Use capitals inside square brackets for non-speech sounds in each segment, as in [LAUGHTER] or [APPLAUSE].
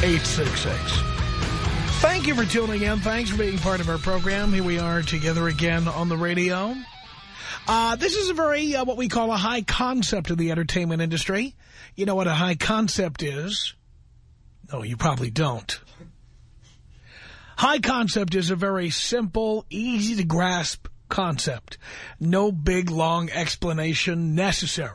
1-800-5800-866. Thank you for tuning in. Thanks for being part of our program. Here we are together again on the radio. Uh, this is a very, uh, what we call a high concept in the entertainment industry. You know what a high concept is? No, you probably don't. High concept is a very simple, easy to grasp concept. No big, long explanation necessary.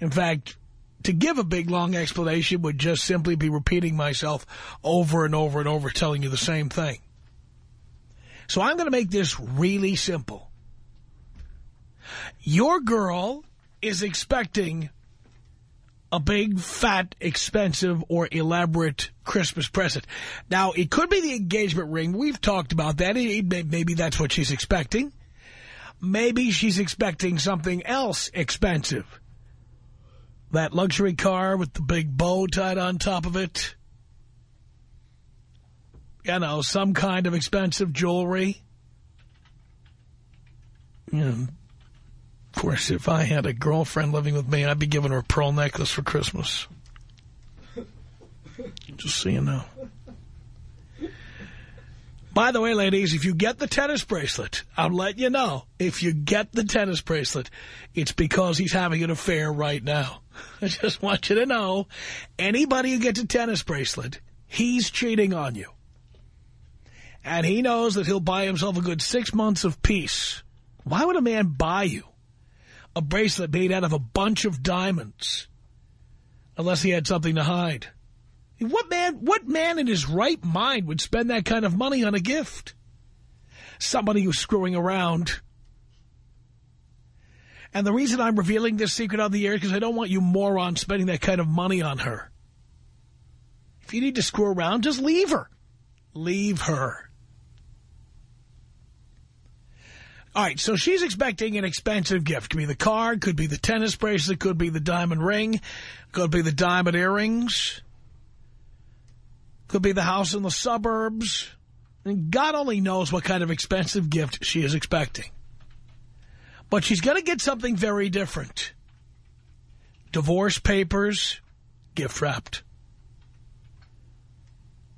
In fact, to give a big, long explanation would just simply be repeating myself over and over and over, telling you the same thing. So I'm going to make this really simple. Your girl is expecting a big, fat, expensive, or elaborate Christmas present. Now, it could be the engagement ring. We've talked about that. Maybe that's what she's expecting. Maybe she's expecting something else expensive. That luxury car with the big bow tied on top of it. You know, some kind of expensive jewelry. Know, of course, if I had a girlfriend living with me, I'd be giving her a pearl necklace for Christmas. [LAUGHS] Just so you know. By the way, ladies, if you get the tennis bracelet, I'm letting you know. If you get the tennis bracelet, it's because he's having an affair right now. [LAUGHS] I just want you to know, anybody who gets a tennis bracelet, he's cheating on you. And he knows that he'll buy himself a good six months of peace. Why would a man buy you a bracelet made out of a bunch of diamonds unless he had something to hide? What man, what man in his right mind would spend that kind of money on a gift? Somebody who's screwing around. And the reason I'm revealing this secret on the air is because I don't want you morons spending that kind of money on her. If you need to screw around, just leave her. Leave her. All right, so she's expecting an expensive gift. Could be the car, could be the tennis bracelet, could be the diamond ring, could be the diamond earrings. Could be the house in the suburbs. And God only knows what kind of expensive gift she is expecting. But she's going to get something very different. Divorce papers, gift wrapped.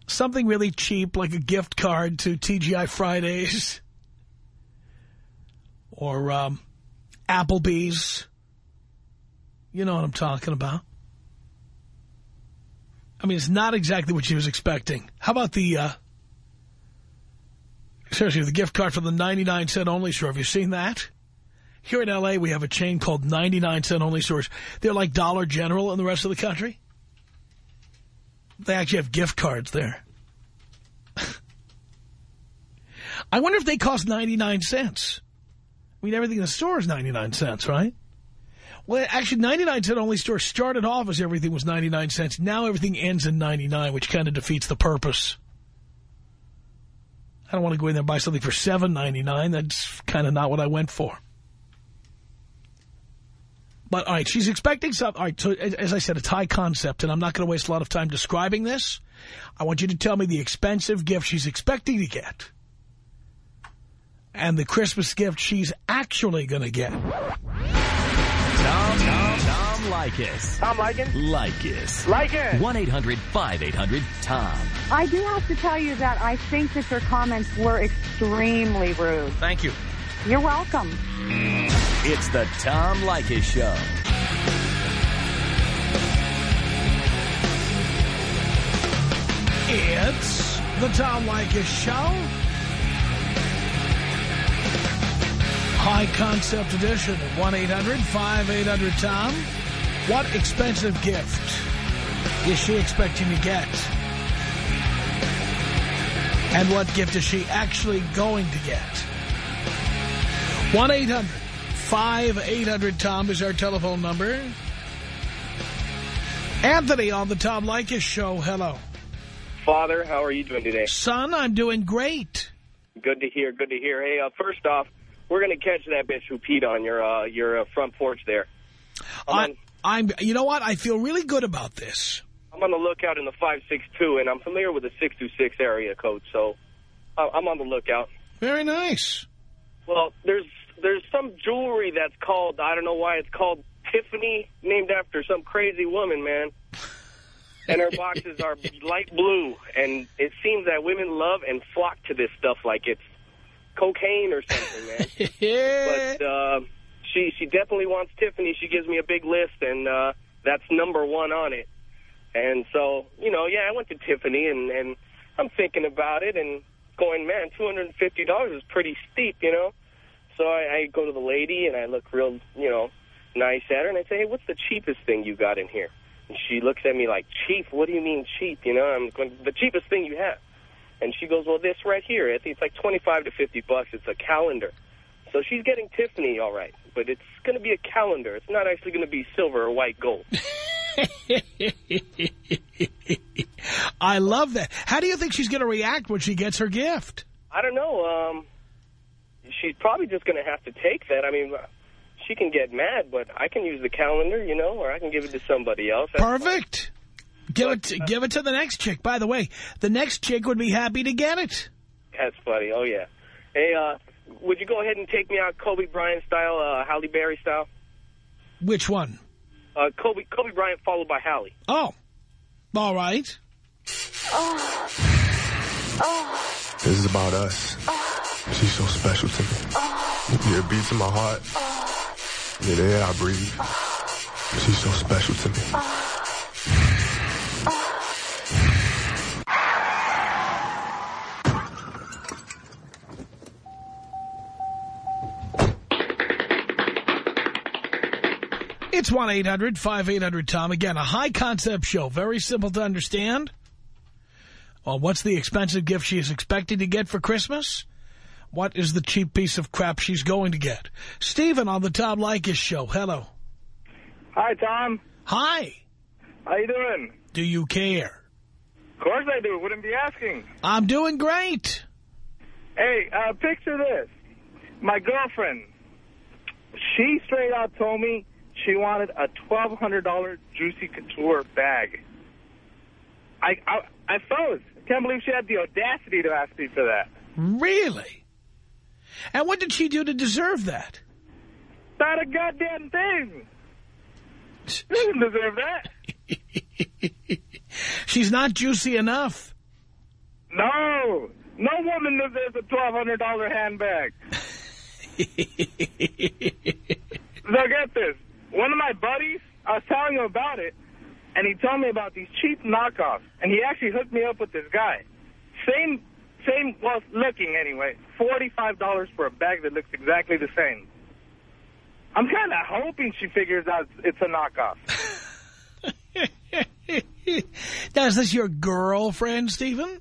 Something really cheap like a gift card to TGI Fridays. Or um, Applebee's. You know what I'm talking about. I mean, it's not exactly what she was expecting. How about the, uh, seriously, the gift card for the 99 cent only store? Have you seen that? Here in L.A., we have a chain called 99 cent only stores. They're like Dollar General in the rest of the country. They actually have gift cards there. [LAUGHS] I wonder if they cost 99 cents. I mean, everything in the store is 99 cents, right? Well, actually, 99 cent only store started off as everything was 99 cents. Now everything ends in 99, which kind of defeats the purpose. I don't want to go in there and buy something for $7.99. That's kind of not what I went for. But, all right, she's expecting something. All right, so as I said, it's high concept, and I'm not going to waste a lot of time describing this. I want you to tell me the expensive gift she's expecting to get and the Christmas gift she's actually going to get. Tom, Tom, Tom Leykis. Tom Leykis? Leykis. Leykis. 1-800-5800-TOM. I do have to tell you that I think that your comments were extremely rude. Thank you. You're welcome. It's the Tom Leykis Show. It's The Tom Leykis Show. High Concept Edition at 1-800-5800-TOM. What expensive gift is she expecting to get? And what gift is she actually going to get? 1-800-5800-TOM is our telephone number. Anthony on the Tom Leykis Show. Hello. Father, how are you doing today? Son, I'm doing great. Good to hear. Good to hear. Hey, uh, first off, we're gonna catch that bitch who peed on your uh, your uh, front porch there. I'm I, I'm. You know what? I feel really good about this. I'm on the lookout in the 562, and I'm familiar with the 626 area code, so uh, I'm on the lookout. Very nice. Well, there's there's some jewelry that's called I don't know why it's called Tiffany, named after some crazy woman, man. And her boxes are [LAUGHS] light blue, and it seems that women love and flock to this stuff like it's cocaine or something, man. [LAUGHS] but uh, she she definitely wants Tiffany. She gives me a big list, and uh, that's number one on it. And so, you know, yeah, I went to Tiffany, and, and I'm thinking about it and going, man, $250 is pretty steep, you know. So I, I go to the lady, and I look real, you know, nice at her, and I say, hey, what's the cheapest thing you got in here? And she looks at me like, cheap? What do you mean cheap? You know, I'm going, the cheapest thing you have. And she goes, well, this right here, I think it's like 25 to 50 bucks. It's a calendar. So she's getting Tiffany, all right, but it's going to be a calendar. It's not actually going to be silver or white gold. [LAUGHS] I love that. How do you think she's going to react when she gets her gift? I don't know. Um, she's probably just going to have to take that. I mean, she can get mad, but I can use the calendar, you know, or I can give it to somebody else. That's Perfect. Give it, to, give it to the next chick. By the way, the next chick would be happy to get it. That's funny. Oh, yeah. Hey, uh, would you go ahead and take me out Kobe Bryant style, uh, Halle Berry style? Which one? Uh, Kobe, Kobe Bryant followed by Halle. Oh, all right. Oh This is about us. She's so special to me. Yeah, it beats in my heart. Yeah, the air I breathe. She's so special to me. It's 1-800-5800-TOM. Again, a high-concept show. Very simple to understand. Well, what's the expensive gift she is expecting to get for Christmas? What is the cheap piece of crap she's going to get? Stephen on the Tom Leykis show. Hello. Hi, Tom. Hi. How you doing? Do you care? Of course I do. Wouldn't be asking. I'm doing great. Hey, uh, picture this. My girlfriend, she straight out told me she wanted a $1,200 Juicy Couture bag. I, I, I froze. I can't believe she had the audacity to ask me for that. Really? And what did she do to deserve that? Not a goddamn thing. She didn't deserve that. [LAUGHS] She's not juicy enough. No. No woman deserves a $1,200 handbag. [LAUGHS] Now get this. One of my buddies, I was telling him about it, and he told me about these cheap knockoffs. And he actually hooked me up with this guy. Same, same, well, looking anyway. $45 for a bag that looks exactly the same. I'm kind of hoping she figures out it's a knockoff. [LAUGHS] now, is this your girlfriend, Stephen?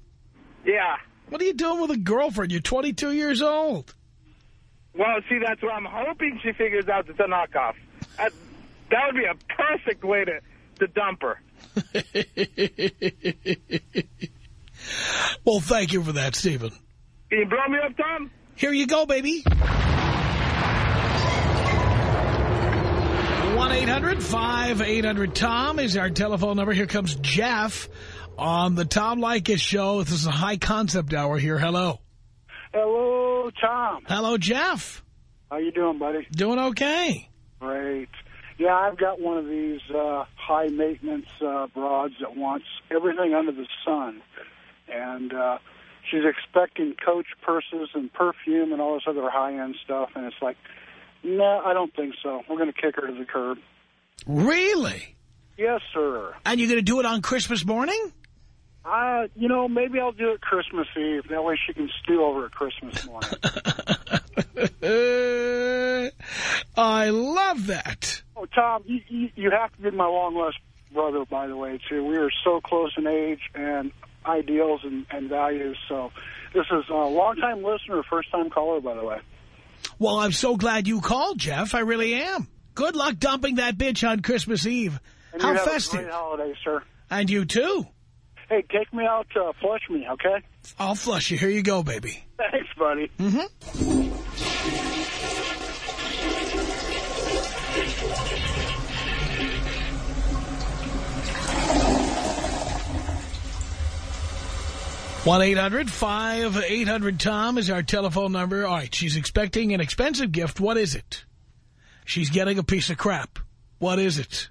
Yeah. What are you doing with a girlfriend? You're 22 years old. Well, see, that's what I'm hoping she figures out it's a knockoff. That, that would be a perfect way to, to dump her. [LAUGHS] well, thank you for that, Stephen. Can you blow me up, Tom? Here you go, baby. 1-800-5800-TOM is our telephone number. Here comes Jeff on the Tom Leykis show. This is a high concept hour here. Hello. Hello, Tom. Hello, Jeff. How you doing, buddy? Doing okay. Great. Yeah, I've got one of these uh, high-maintenance uh, broads that wants everything under the sun. And uh, she's expecting Coach purses and perfume and all this other high-end stuff. And it's like, no, nah, I don't think so. We're going to kick her to the curb. Really? Yes, sir. And you're going to do it on Christmas morning? Uh, you know, maybe I'll do it Christmas Eve. That way she can stew over at Christmas morning. [LAUGHS] I love that. oh, Tom, you, you, you have to be my long-lost brother, by the way, too. We are so close in age and ideals and, and values. So this is a long-time listener, first-time caller, by the way. Well, I'm so glad you called, Jeff. I really am. Good luck dumping that bitch on Christmas Eve. And How festive. a great holiday, sir. And you too. Hey, take me out to flush me, okay? I'll flush you. Here you go, baby. Thanks, buddy. Mm-hmm. One eight hundred five eight hundred Tom is our telephone number. All right, she's expecting an expensive gift. What is it? She's getting a piece of crap. What is it?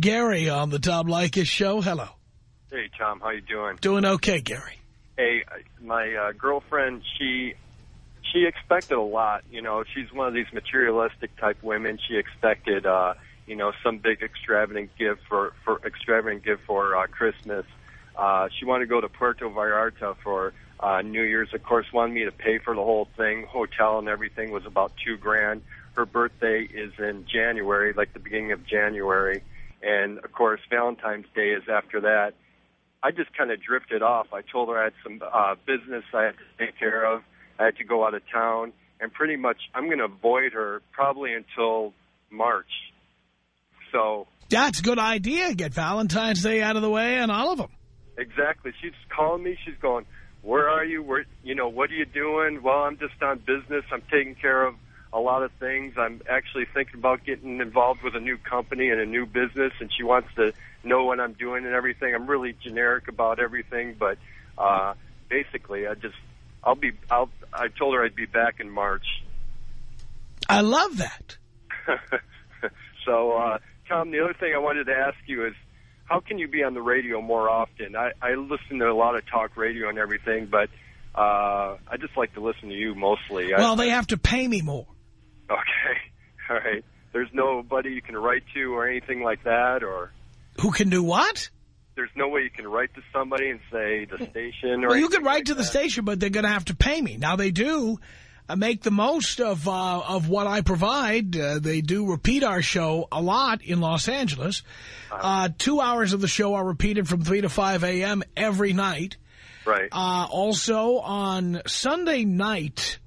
Gary on the Tom Leykis show. Hello. Hey, Tom, how you doing? Doing okay, Gary. Hey, my uh, girlfriend, she she expected a lot. You know, she's one of these materialistic type women. She expected, uh, you know, some big extravagant gift for for extravagant gift for uh, Christmas. Uh, she wanted to go to Puerto Vallarta for uh, New Year's. Of course, wanted me to pay for the whole thing. Hotel and everything was about two grand. Her birthday is in January, like the beginning of January, and of course, Valentine's Day is after that. I just kind of drifted off. I told her I had some uh, business I had to take care of. I had to go out of town, and pretty much I'm going to avoid her probably until March. So That's a good idea. Get Valentine's Day out of the way and all of them. Exactly, she's calling me. She's going, "Where are you? Where you know? What are you doing?" Well, I'm just on business. I'm taking care of a lot of things. I'm actually thinking about getting involved with a new company and a new business, and she wants to know what I'm doing and everything. I'm really generic about everything, but uh, basically, I just I'll be I'll I told her I'd be back in March. I love that. [LAUGHS] so, uh, Tom, the other thing I wanted to ask you is, how can you be on the radio more often? I, I listen to a lot of talk radio and everything, but uh, I just like to listen to you mostly. I- Well, they have to pay me more. Okay, [LAUGHS] all right. There's nobody you can write to or anything like that, or Who can do what? there's no way you can write to somebody and say the station or Well, you can write like to the station, but they're going to have to pay me. Now, they do make the most of uh, of what I provide. Uh, they do repeat our show a lot in Los Angeles. Uh, two hours of the show are repeated from 3 to 5 a.m. every night. Right. Uh, also, on Sunday night,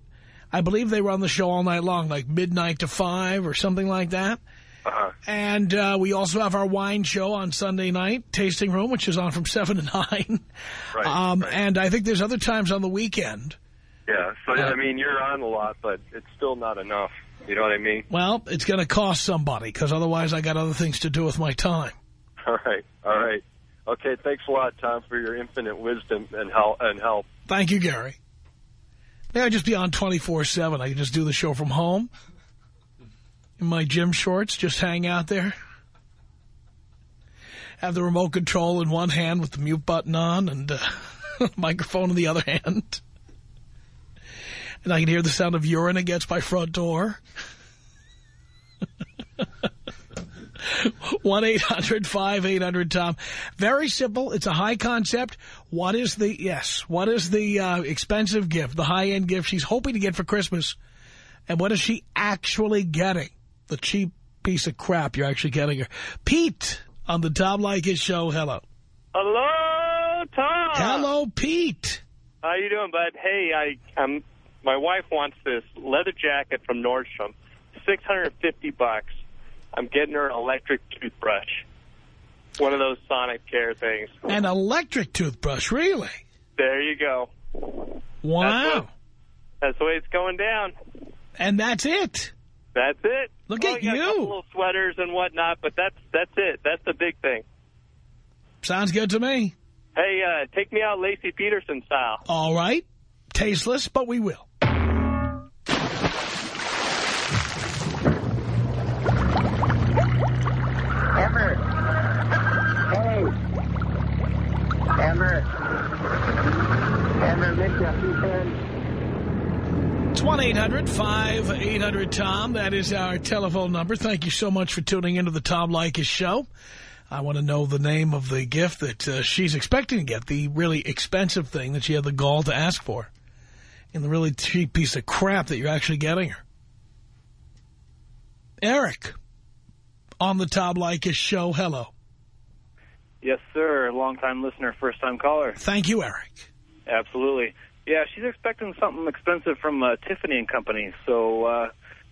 I believe they run the show all night long, like midnight to 5 or something like that. Uh-huh. And uh, we also have our wine show on Sunday night, Tasting Room, which is on from [LAUGHS] 7 to 9. Right, um, right. And I think there's other times on the weekend. Yeah. So Uh, I mean, you're on a lot, but it's still not enough. You know what I mean? Well, it's going to cost somebody, because otherwise I got other things to do with my time. [LAUGHS] All right. All right. Okay. Thanks a lot, Tom, for your infinite wisdom and help. And help. Thank you, Gary. May I just be on 24-7? I can just do the show from home. In my gym shorts, just hang out there. Have the remote control in one hand with the mute button on and uh, [LAUGHS] microphone in the other hand. And I can hear the sound of urine against my front door. [LAUGHS] 1-800-5800-TOM. Very simple. It's a high concept. What is the, yes, what is the uh, expensive gift, the high-end gift she's hoping to get for Christmas? And what is she actually getting? The cheap piece of crap you're actually getting her. Pete on the Tom Leykis show. Hello. Hello, Tom. Hello, Pete. How you doing, bud? Hey, I um, my wife wants this leather jacket from Nordstrom, six hundred and fifty bucks. I'm getting her an electric toothbrush, one of those Sonicare things. An electric toothbrush, really? There you go. Wow. That's the way it's going down. And that's it. That's it. Look Well, at you. couple little sweaters and whatnot, but that's that's it. That's the big thing. Sounds good to me. Hey, uh, take me out Laci Peterson style. All right. Tasteless, but we will. Amber. Hey. Amber. Amber, cents. It's 1-800-5800-TOM. That is our telephone number. Thank you so much for tuning into the Tom Leykis Show. I want to know the name of the gift that uh, she's expecting to get, the really expensive thing that she had the gall to ask for, and the really cheap piece of crap that you're actually getting her. Eric, on the Tom Leykis show, hello. Yes, sir. Long-time listener, first-time caller. Thank you, Eric. Absolutely. Yeah, she's expecting something expensive from uh, Tiffany and Company. So uh,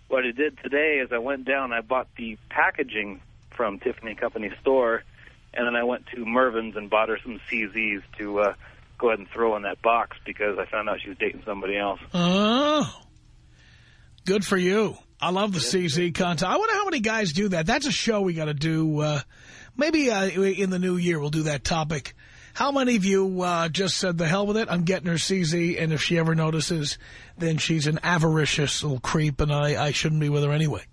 what I did today is I went down, I bought the packaging from Tiffany and Company store, and then I went to Mervyn's and bought her some CZs to uh, go ahead and throw in that box because I found out she was dating somebody else. Oh, good for you. I love the CZ content. I wonder how many guys do that. That's a show we got to do. Uh, maybe uh, in the new year we'll do that topic. How many of you uh, just said, the hell with it, I'm getting her CZ, and if she ever notices, then she's an avaricious little creep, and I, I shouldn't be with her anyway.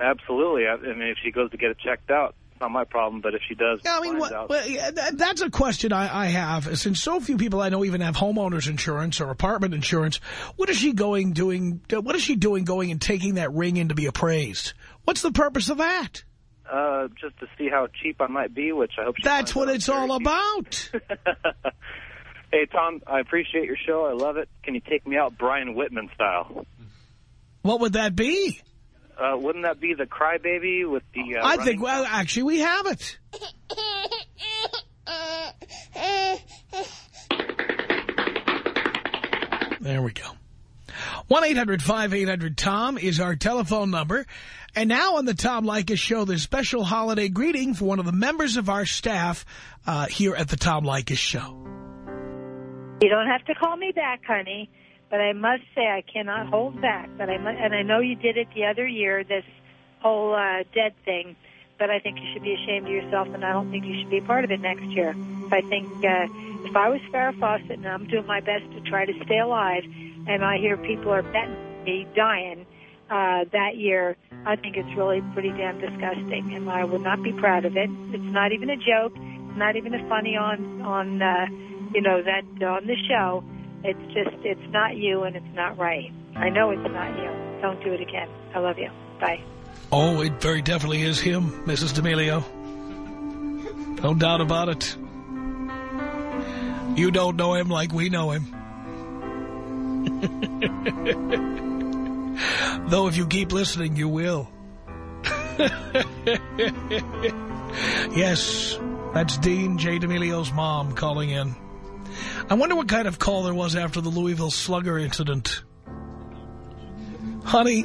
Absolutely. I, mean, if she goes to get it checked out, not my problem. But if she does, Yeah, I mean, what, out, well, yeah, that's a question I, I have. Since so few people I know even have homeowners insurance or apartment insurance, what is she going doing? What is she doing going and taking that ring in to be appraised? What's the purpose of that? uh, just to see how cheap I might be, which I hope she That's what it's all cheap. about. [LAUGHS] Hey, Tom, I appreciate your show. I love it. Can you take me out Brian Whitman style? What would that be? Uh, wouldn't that be the crybaby with the... Uh, I think, well, actually, we have it. There we go. 1-800-5800-TOM is our telephone number. And now on the Tom Leykis Show, there's special holiday greeting for one of the members of our staff uh, here at the Tom Leykis Show. You don't have to call me back, honey, but I must say I cannot hold back. But I mu and I know you did it the other year, this whole uh, dead thing. But I think you should be ashamed of yourself, and I don't think you should be a part of it next year. I think uh, if I was Farrah Fawcett and I'm doing my best to try to stay alive, and I hear people are betting me dying uh, that year, I think it's really pretty damn disgusting, and I would not be proud of it. It's not even a joke. It's not even a funny on on uh, you know that on the show. It's just it's not you, and it's not right. I know it's not you. Don't do it again. I love you. Bye. Oh, it very definitely is him, Mrs. D'Amelio. No doubt about it. You don't know him like we know him. [LAUGHS] Though if you keep listening, you will. [LAUGHS] yes, that's Dean J. D'Amelio's mom calling in. I wonder what kind of call there was after the Louisville Slugger incident. Honey,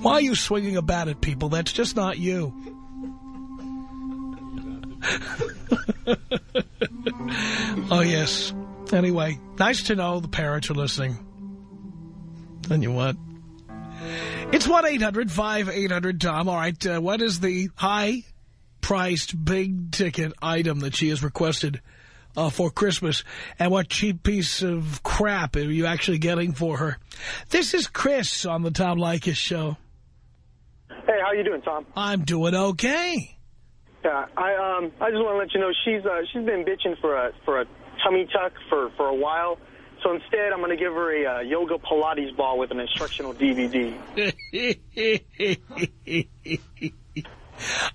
why are you swinging a bat at people? That's just not you. [LAUGHS] oh, yes. Anyway, nice to know the parents are listening. Tell you what. It's 1-800-5800-TOM. All right, uh, what is the high-priced, big-ticket item that she has requested uh, for Christmas? And what cheap piece of crap are you actually getting for her? This is Chris on the Tom Leykis Show. Hey, how you doing, Tom? I'm doing okay. Yeah, I um, I just want to let you know she's uh, she's been bitching for a for a tummy tuck for for a while. So instead, I'm going to give her a uh, yoga Pilates ball with an instructional DVD. [LAUGHS]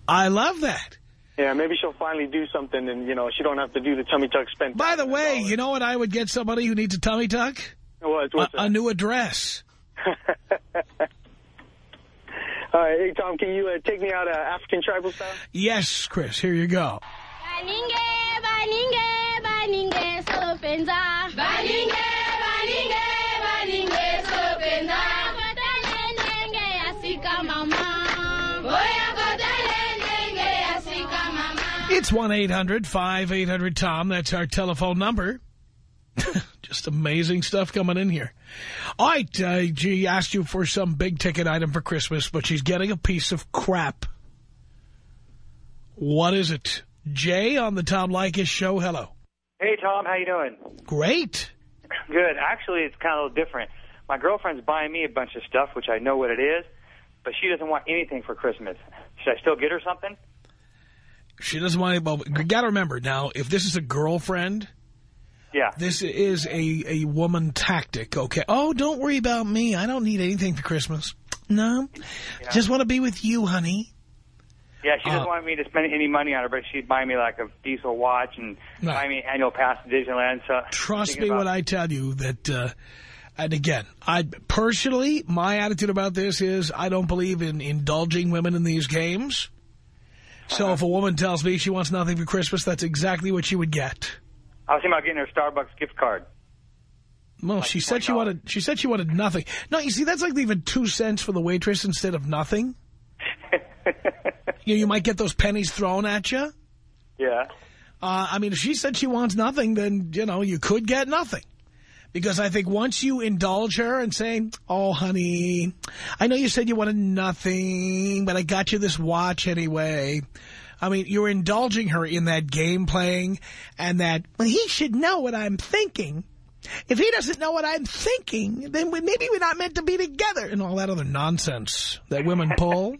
I love that. Yeah, maybe she'll finally do something, and you know she don't have to do the tummy tuck. Spend By the way, you know what I would get somebody who needs a tummy tuck? What, what's a, a new address. [LAUGHS] All right, hey Tom, can you uh, take me out uh, African tribal style? Yes, Chris, here you go. Baninge, baninge, baninge, sopenza. It's 1-800-5800-TOM. That's our telephone number. [LAUGHS] Just amazing stuff coming in here. All right, uh, she asked you for some big-ticket item for Christmas, but she's getting a piece of crap. What is it? Jay on the Tom Leykis show. Hello. Hey, Tom. How you doing? Great. Good. Actually, it's kind of a little different. My girlfriend's buying me a bunch of stuff, which I know what it is, but she doesn't want anything for Christmas. Should I still get her something? She doesn't want any... Well, you got to remember, now, if this is a girlfriend... Yeah. This is a, a woman tactic, okay? Oh, don't worry about me. I don't need anything for Christmas. No. Just want to be with you, honey. Yeah, she doesn't Uh, want me to spend any money on her, but she'd buy me like a diesel watch and Right. buy me an annual pass to Disneyland. So Trust me when I tell you that, uh, and again, I personally, my attitude about this is I don't believe in indulging women in these games. So if a woman tells me she wants nothing for Christmas, that's exactly what she would get. I was thinking about getting her a Starbucks gift card. Well, she said she wanted. She said she wanted nothing. No, you see, that's like leaving two cents for the waitress instead of nothing. [LAUGHS] you, know, you might get those pennies thrown at you. Yeah. Uh, I mean, if she said she wants nothing, then, you know, you could get nothing. Because I think once you indulge her and say, oh, honey, I know you said you wanted nothing, but I got you this watch anyway. I mean, you're indulging her in that game playing and that, well, he should know what I'm thinking. If he doesn't know what I'm thinking, then we, maybe we're not meant to be together and all that other nonsense that women [LAUGHS] pull.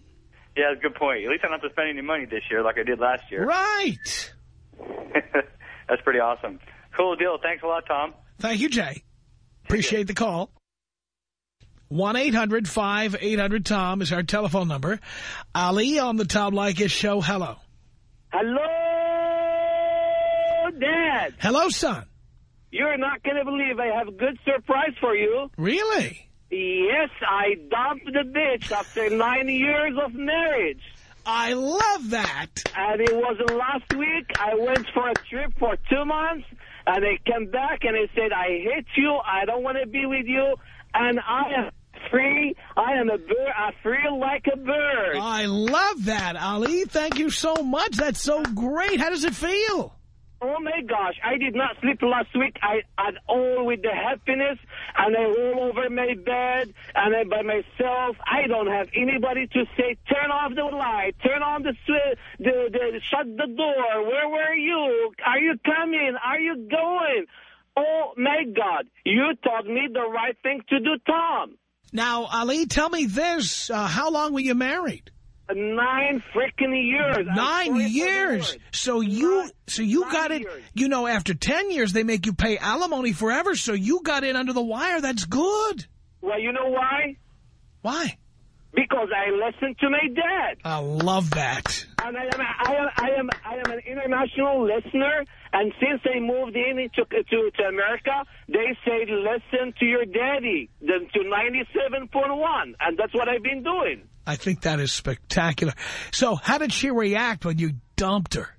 Yeah, good point. At least I don't have to spend any money this year like I did last year. Right. [LAUGHS] that's pretty awesome. Cool deal. Thanks a lot, Tom. Thank you, Jay. Appreciate the call. 1-800-5800-TOM is our telephone number. Ali on the Tom Leykis show. Hello. Hello, Dad. Hello, son. You're not going to believe I have a good surprise for you. Really? Yes, I dumped the bitch after nine years of marriage. I love that. And it was last week. I went for a trip for two months, Uh, and I came back and I said, I hate you. I don't want to be with you. And I am free. I am a bird. I feel like a bird. I love that, Ali. Thank you so much. That's so great. How does it feel? Oh my gosh, I did not sleep last week. I at all with the happiness, and I roll over my bed, and I by myself. I don't have anybody to say, turn off the light, turn on the the, the shut the door. Where were you? Are you coming? Are you going? Oh my God, you taught me the right thing to do, Tom. Now, Ali, tell me this. Uh, how long were you married? Uh, nine freaking years. Nine years. So you, so you got it. years. You know, after ten years, they make you pay alimony forever. So you got in under the wire. That's good. Well, you know why? Why? Because I listened to my dad. I love that. And I am, I am, I am, I am an international listener. And since they moved in to, to, to America, they say listen to your daddy the, to 97.1. And that's what I've been doing. I think that is spectacular. So how did she react when you dumped her?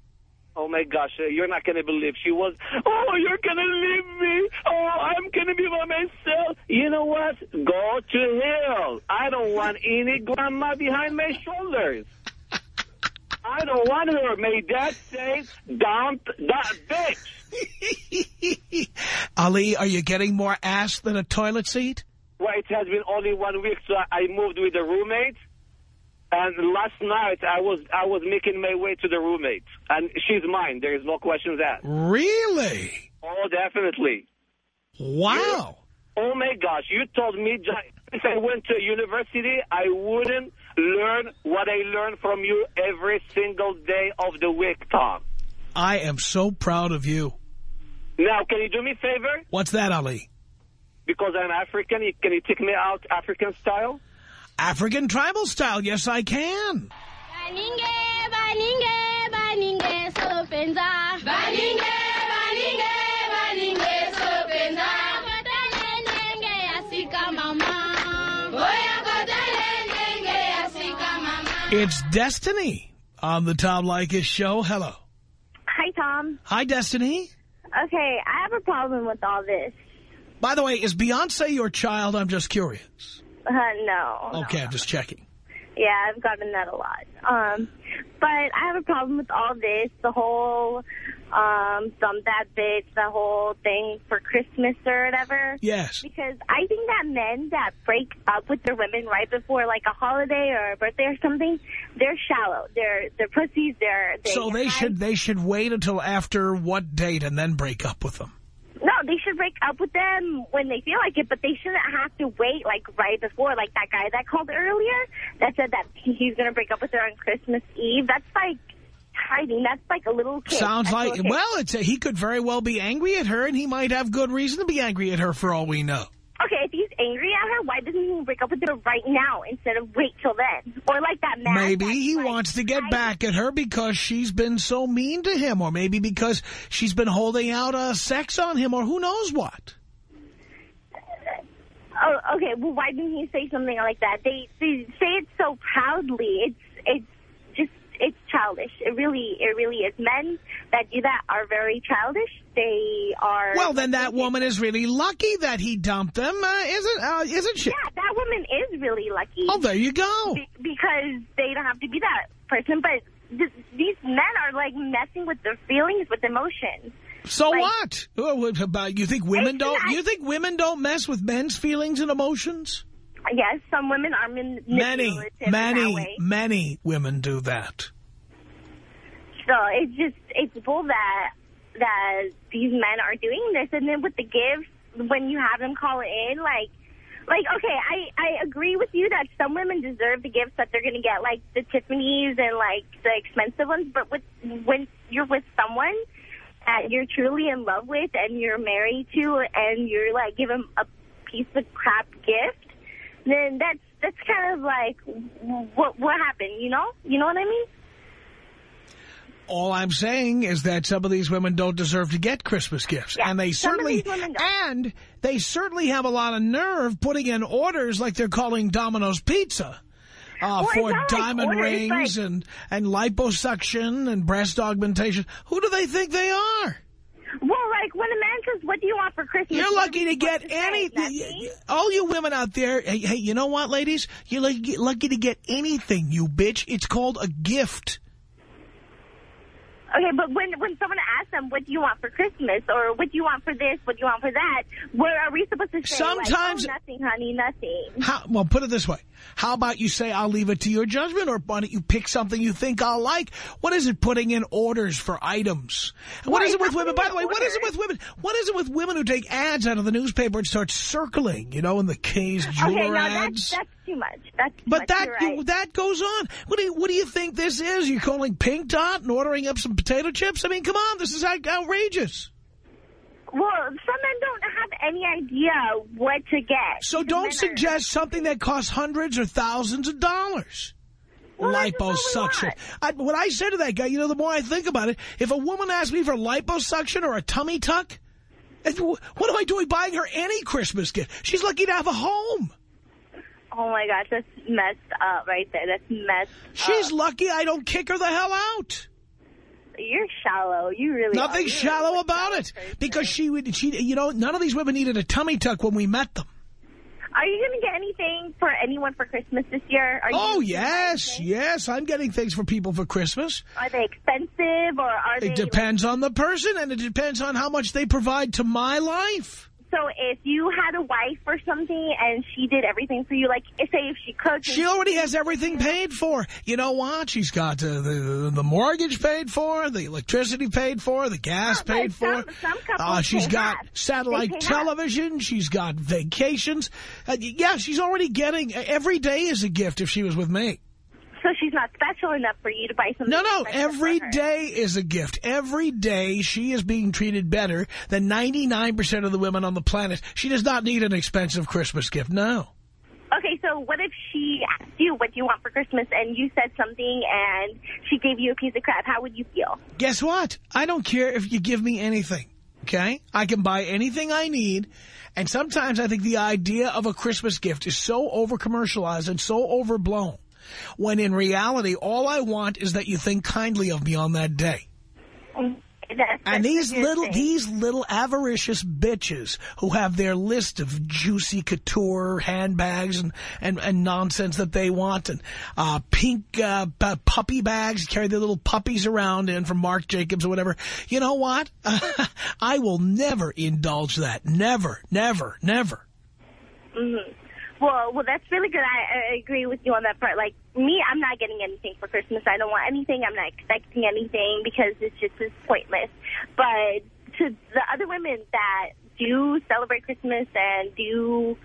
Oh, my gosh, uh, you're not going to believe. She was, oh, you're going to leave me. Oh, I'm going to be by myself. You know what? Go to hell. I don't want any grandma behind my shoulders. I don't want her. My that says, dump that bitch. [LAUGHS] Ali, are you getting more ass than a toilet seat? Well, it has been only one week, so I moved with a roommate. And last night, I was I was making my way to the roommate. And she's mine. There is no questions asked. Really? Oh, definitely. Wow. Oh, my gosh. You told me if I went to university, I wouldn't learn what I learn from you every single day of the week, Tom. I am so proud of you. Now, can you do me a favor? What's that, Ali? Because I'm African, can you take me out African style? African tribal style. Yes, I can. It's Destiny on the Tom Leykis show. Hello. Hi, Tom. Hi, Destiny. Okay, I have a problem with all this. By the way, is Beyonce your child? I'm just curious. Uh, no. Okay, I'm just checking. Yeah, I've gotten that a lot. Um, but I have a problem with all this, the whole um, dump that bitch, the whole thing for Christmas or whatever. Yes. Because I think that men that break up with their women right before like a holiday or a birthday or something, they're shallow. They're they're pussies. They're they So they should they should wait until after what date and then break up with them? No, they should break up with them when they feel like it, but they shouldn't have to wait, like, right before. Like that guy that called earlier that said that he's going to break up with her on Christmas Eve. That's like hiding. That's like a little kid. Sounds That's like well, it's a, he could very well be angry at her, and he might have good reason to be angry at her for all we know. Okay, if he's angry at her, why doesn't he break up with her right now instead of wait till then? Or like that man. Maybe he like, wants to get I- back at her because she's been so mean to him, or maybe because she's been holding out uh, sex on him, or who knows what. Oh, okay. Well, why didn't he say something like that? They, they say it so proudly. It's it's it's childish. It really it really is. Men that do that are very childish. They are. Well, then that woman is really lucky that he dumped them, uh, isn't uh, isn't she? Yeah, that woman is really lucky. Oh, there you go. Be- because they don't have to be that person. But th these men are like messing with their feelings, with emotions. So Like- what? What about you think women don't? You think women don't mess with men's feelings and emotions? Yes, some women are man- Many, manipulative many, way. many women do that. So it's just it's bull that that these men are doing this, and then with the gifts, when you have them call in, like. Like, okay, I, I agree with you that some women deserve the gifts that they're going to get, like the Tiffany's and, like, the expensive ones. But with when you're with someone that you're truly in love with and you're married to and you're, like, give them a piece of crap gift, then that's that's kind of like what what happened, you know? You know what I mean? All I'm saying is that some of these women don't deserve to get Christmas gifts. and they certainly, and they certainly have a lot of nerve putting in orders like they're calling Domino's Pizza. Uh, Well, for like diamond orders, rings like- and, and liposuction and breast augmentation. Who do they think they are? Well, like when a man says, "What do you want for Christmas?" You're lucky to get anything. All you women out there, hey, hey, you know what, ladies? You're lucky, lucky to get anything, you bitch. It's called a gift. Okay, but when when someone asks them, "What do you want for Christmas?" or "What do you want for this?" "What do you want for that?" What are we supposed to say? Sometimes- like, oh, nothing, honey, nothing. How, well, put it this way. How about you say, I'll leave it to your judgment, or why don't you pick something you think I'll like? What is it putting in orders for items? And what Well, is it with women? By the way, what is it with women? What is it with women who take ads out of the newspaper and start circling, you know, in the Kay's jeweler okay, no, ads? that's that's too much. That's too But much. that right. you, that goes on. What do you what do you think this is? You're calling Pink Dot and ordering up some potato chips? I mean, come on, this is outrageous. Well, some men don't have any idea what to get. So don't men are- suggest something that costs hundreds or thousands of dollars. liposuction. I, what I said to that guy, you know, the more I think about it, if a woman asks me for liposuction or a tummy tuck, what am I doing buying her any Christmas gift? She's lucky to have a home. Oh my gosh, that's messed up right there. That's messed. She's up. lucky I don't kick her the hell out. You're shallow. You really. Nothing shallow really about it. Because she would, she, you know, none of these women needed a tummy tuck when we met them. Are you going to get anything for anyone for Christmas this year? Are Oh, yes, yes. I'm getting things for people for Christmas. Are they expensive or are they? It depends on the person, and it depends on how much they provide to my life. So if you had a wife or something and she did everything for you, like say if she cooked, She already has everything paid for. You know what? She's got uh, the the mortgage paid for, the electricity paid for, the gas but paid for. some- some Uh, she's got half. Satellite pay half. television. She's got vacations. Uh, yeah, she's already getting every day is a gift if she was with me. So she's not special enough for you to buy something. No, no, every day is a gift. Every day she is being treated better than 99% of the women on the planet. She does not need an expensive Christmas gift, no. Okay, so what if she asked you what do you want for Christmas and you said something and she gave you a piece of crap? How would you feel? Guess what? I don't care if you give me anything, okay? I can buy anything I need, and sometimes I think the idea of a Christmas gift is so over-commercialized and so overblown, when in reality, all I want is that you think kindly of me on that day. And these little, thing. these little avaricious bitches who have their list of juicy couture handbags and, and, and nonsense that they want and, uh, pink, uh, puppy bags, carry their little puppies around in from Marc Jacobs or whatever. You know what? [LAUGHS] I will never indulge that. Never, never, never. Mm-hmm. Well, well, that's really good. I, I agree with you on that part. Like me, I'm not getting anything for Christmas. I don't want anything. I'm not expecting anything because it's just it's pointless. But to the other women that do celebrate Christmas and do,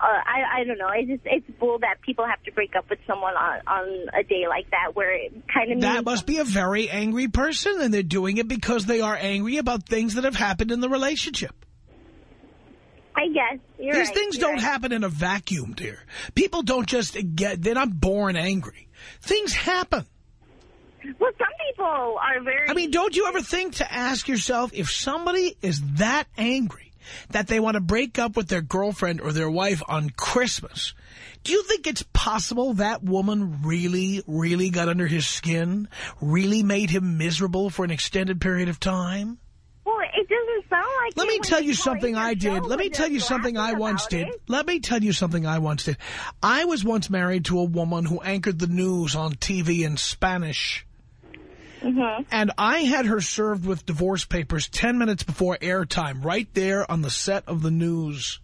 uh, I I don't know. It's just it's bull that people have to break up with someone on on a day like that where it kind of That must be a very angry person, and they're doing it because they are angry about things that have happened in the relationship. I guess. You're These right, things don't right. happen in a vacuum, dear. People don't just get, they're not born angry. Things happen. Well, some people are very... I mean, don't you ever think to ask yourself if somebody is that angry that they want to break up with their girlfriend or their wife on Christmas, do you think it's possible that woman really, really got under his skin, really made him miserable for an extended period of time? Well, it doesn't sound Let me tell you something I did. Let me tell you something I once did. it. Let me tell you something I once did. I was once married to a woman who anchored the news on TV in Spanish. Mm-hmm. And I had her served with divorce papers 10 minutes before airtime, right there on the set of the news.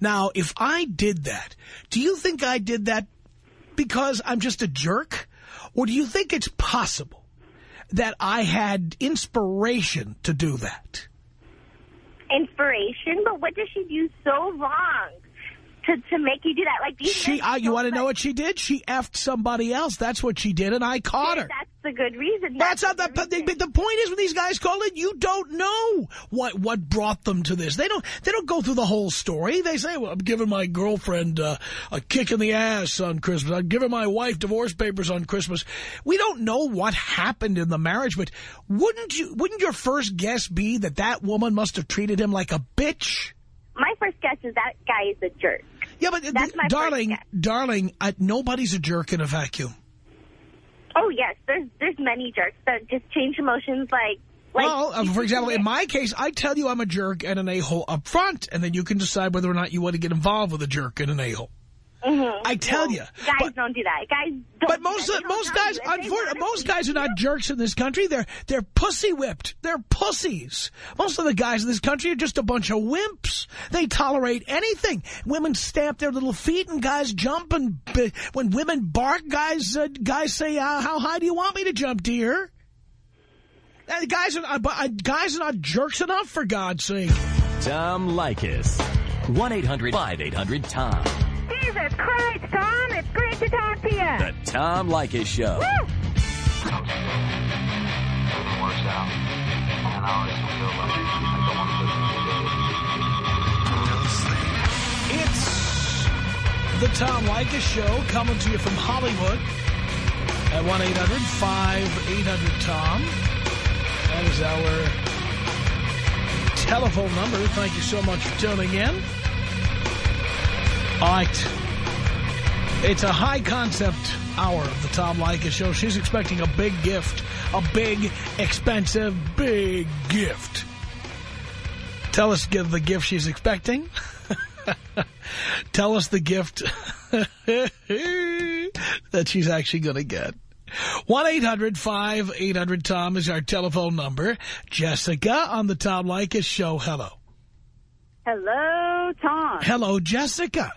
Now, if I did that, do you think I did that because I'm just a jerk? Or do you think it's possible that I had inspiration to do that? Inspiration? But what does she do so wrong to, to make you do that? Like, these She, uh, you want to know what she did? She effed somebody else. That's what she did, and I caught her. That's the good reason. That's not the, but the, but the point is when these guys call in, you don't know what what brought them to this. They don't they don't go through the whole story. They say, well, I'm giving my girlfriend uh, a kick in the ass on Christmas. I'm giving my wife divorce papers on Christmas. We don't know what happened in the marriage, but wouldn't you wouldn't your first guess be that that woman must have treated him like a bitch? My first guess is that guy is a jerk. Yeah, but That's my darling, darling, uh, nobody's a jerk in a vacuum. Oh, yes. There's there's many jerks that just change emotions like... like well, uh, for example, in my case, I tell you I'm a jerk and an a-hole up front, and then you can decide whether or not you want to get involved with a jerk and an a-hole. Mhm. I tell Well, you. Guys don't do that. Guys don't But do most that. don't most guys, you. If they unfortunately, most guys are not jerks in this country. They're they're pussy whipped. They're pussies. Most of the guys in this country are just a bunch of wimps. They tolerate anything. Women stamp their little feet, and guys jump. And when women bark, guys uh, guys say, uh, "How high do you want me to jump, dear?" Uh, guys are uh, uh, guys are not jerks enough, for God's sake. Tom Leykis. 1-800-5800-TOM. Jesus Christ, Tom, it's great to talk to you. The Tom Leykis Show. It's the Tom Leykis Show coming to you from Hollywood at 1-800-5800-TOM. That is our telephone number. Thank you so much for tuning in. All right. It's a high-concept hour of the Tom Leykis Show. She's expecting a big gift. A big, expensive, big gift. Tell us give the gift she's expecting. [LAUGHS] Tell us the gift [LAUGHS] that she's actually going to get. 1-800-5800-TOM is our telephone number. Jessica on the Tom Leykis Show. Hello. Hello, Tom. Hello, Jessica.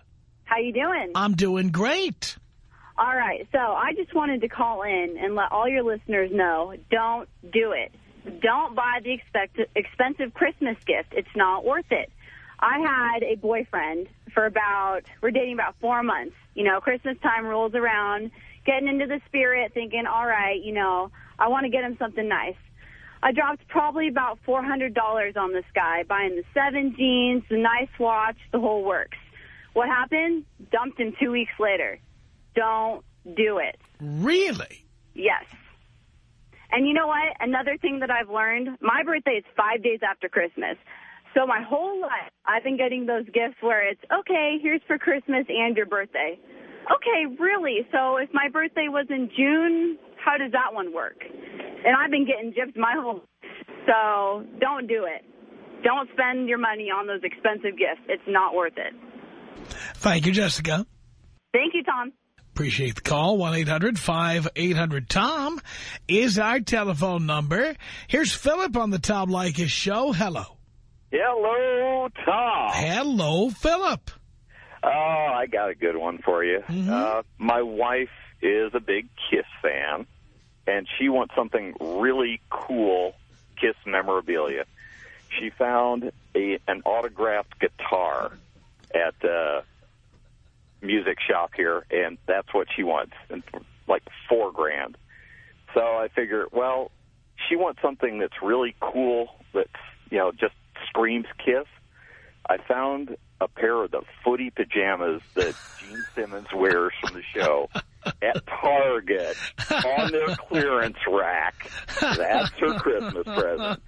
How you doing? I'm doing great. All right, so I just wanted to call in and let all your listeners know, don't do it. Don't buy the expensive Christmas gift. It's not worth it. I had a boyfriend for about, we're dating about four months. You know, Christmas time rolls around, getting into the spirit, thinking, all right, you know, I want to get him something nice. I dropped probably about $400 on this guy, buying the seven jeans, the nice watch, the whole works. What happened? Dumped him two weeks later. Don't do it. Really? Yes. And you know what? Another thing that I've learned, my birthday is five days after Christmas. So my whole life, I've been getting those gifts where it's, okay, here's for Christmas and your birthday. Okay, really? So if my birthday was in June, how does that one work? And I've been getting gypped my whole So don't do it. Don't spend your money on those expensive gifts. It's not worth it. Thank you, Jessica. Thank you, Tom. Appreciate the call. 1-800-5800-TOM is our telephone number. Here's Philip on the Tom Leykis show. Hello. Hello, Tom. Hello, Philip. Oh, I got a good one for you. Uh, my wife is a big Kiss fan, and she wants something really cool Kiss memorabilia. She found a an autographed guitar at a music shop here, and that's what she wants, and like four grand. So I figure, well, she wants something that's really cool, that's you know just screams Kiss. I found a pair of the footy pajamas that [LAUGHS] Gene Simmons wears from the show at Target on their clearance rack. That's her Christmas present.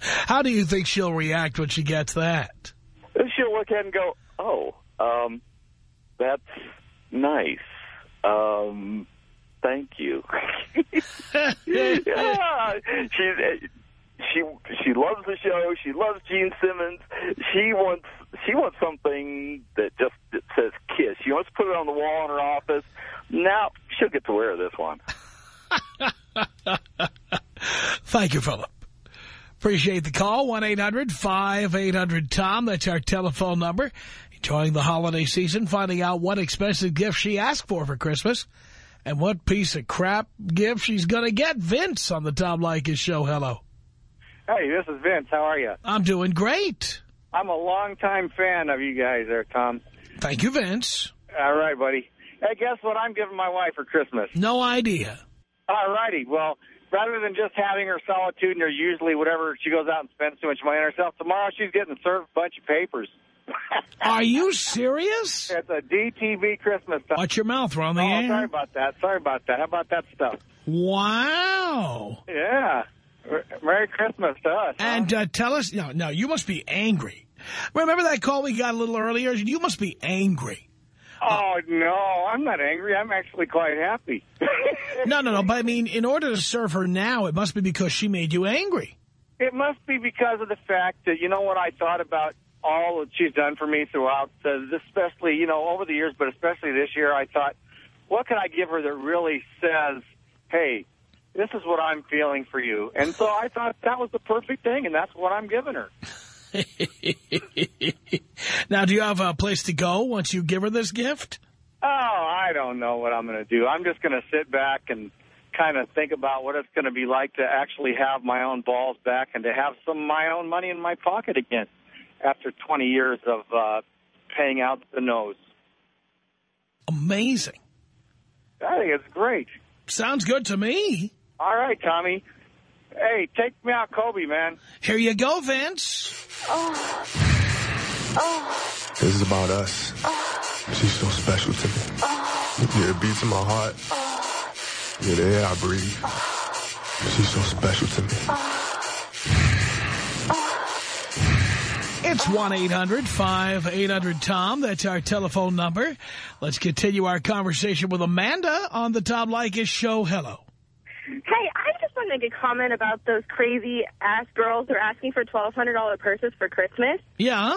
How do you think she'll react when she gets that? She'll look at it and go, oh, um, that's nice. Um, thank you. [LAUGHS] yeah, she's she she loves the show. She loves Gene Simmons. She wants she wants something that just that says kiss. She wants to put it on the wall in her office. Now she'll get to wear this one. [LAUGHS] Thank you, Philip. Appreciate the call. 1-800-5800-TOM. That's our telephone number. Enjoying the holiday season, finding out what expensive gift she asked for for Christmas and what piece of crap gift she's going to get. Vince on the Tom Leykis show. Hello. Hey, this is Vince. How are you? I'm doing great. I'm a longtime fan of you guys there, Tom. Thank you, Vince. All right, buddy. Hey, guess what I'm giving my wife for Christmas? No idea. All righty. Well, rather than just having her solitude and her usually whatever she goes out and spends too much money on herself, tomorrow she's getting served a bunch of papers. Are you serious? It's a DTV Christmas stuff. Watch your mouth. We're on the oh, air. sorry about that. Sorry about that. How about that stuff? Wow. Yeah. Merry Christmas to us. And uh, tell us, no, no, you must be angry. Remember that call we got a little earlier? You must be angry. Oh, no, I'm not angry. I'm actually quite happy. [LAUGHS] no, no, no, but I mean, in order to serve her now, it must be because she made you angry. It must be because of the fact that, you know what I thought about all that she's done for me throughout, uh, especially, you know, over the years, but especially this year, I thought, what can I give her that really says, hey, this is what I'm feeling for you. And so I thought that was the perfect thing, and that's what I'm giving her. [LAUGHS] now, do you have a place to go once you give her this gift? Oh, I don't know what I'm going to do. I'm just going to sit back and kind of think about what it's going to be like to actually have my own balls back and to have some of my own money in my pocket again after 20 years of uh, paying out the nose. Amazing. I think it's great. Sounds good to me. All right, Tommy. Hey, take me out Kobe, man. Here you go, Vince. Oh. Oh. This is about us. Oh. She's so special to me. Oh. Yeah, it beats in my heart. Oh. Yeah, the air I breathe. She's so special to me. It's 1-800-5800-TOM. That's our telephone number. Let's continue our conversation with Amanda on the Tom Leykis show. Hello. Hey, I just want to make a comment about those crazy-ass girls who are asking for $1,200 purses for Christmas. Yeah?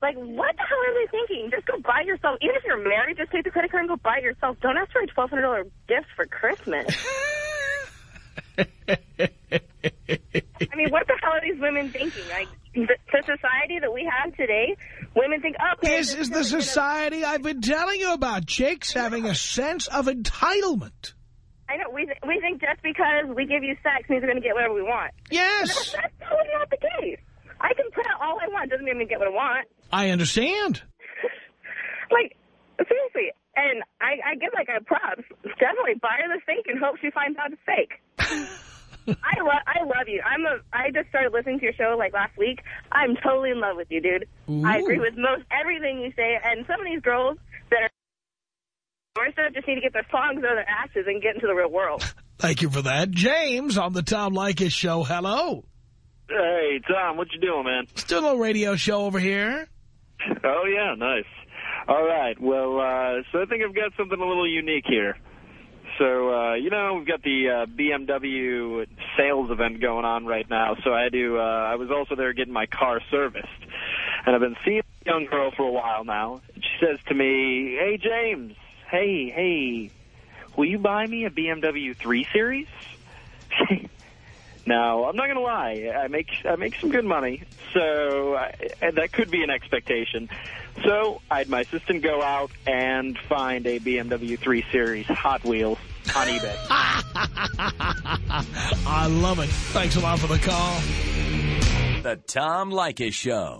Like, what the hell are they thinking? Just go buy yourself, even if you're married, just take the credit card and go buy it yourself. Don't ask for a $1,200 gift for Christmas. [LAUGHS] I mean, what the hell are these women thinking? Like, the, the society that we have today, women think, oh, okay. This is the society I've been telling you about. Jake's having a sense of entitlement. I know. We, th we think just because we give you sex means we're going to get whatever we want. Yes. That's, that's totally not the case. I can put out all I want. Doesn't mean I'm going to get what I want. I understand. [LAUGHS] like, seriously. And I, I give, like, a props. Definitely buy her the fake and hope she finds out it's fake. I love I love you. I'm a I just started listening to your show like last week. I'm totally in love with you, dude. Ooh. I agree with most everything you say. And some of these girls that are Marissa just need to get their songs out of their asses and get into the real world. [LAUGHS] Thank you for that. James on the Tom Leykis show. Hello. Hey, Tom, what you doing, man? Still a radio show over here. [LAUGHS] Oh, yeah, nice. All right, well, uh, so I think I've got something a little unique here. So, uh, you know, we've got the uh, BMW sales event going on right now, so I do, uh, I was also there getting my car serviced. And I've been seeing a young girl for a while now. She says to me, hey, James, hey, hey, will you buy me a BMW 3 Series? [LAUGHS] now, I'm not going to lie, I make I make some good money, so I, that could be an expectation. So I had my assistant go out and find a BMW 3 Series Hot Wheels on eBay. [LAUGHS] I love it. Thanks a lot for the call. The Tom Leykis Show.